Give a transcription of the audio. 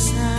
inside.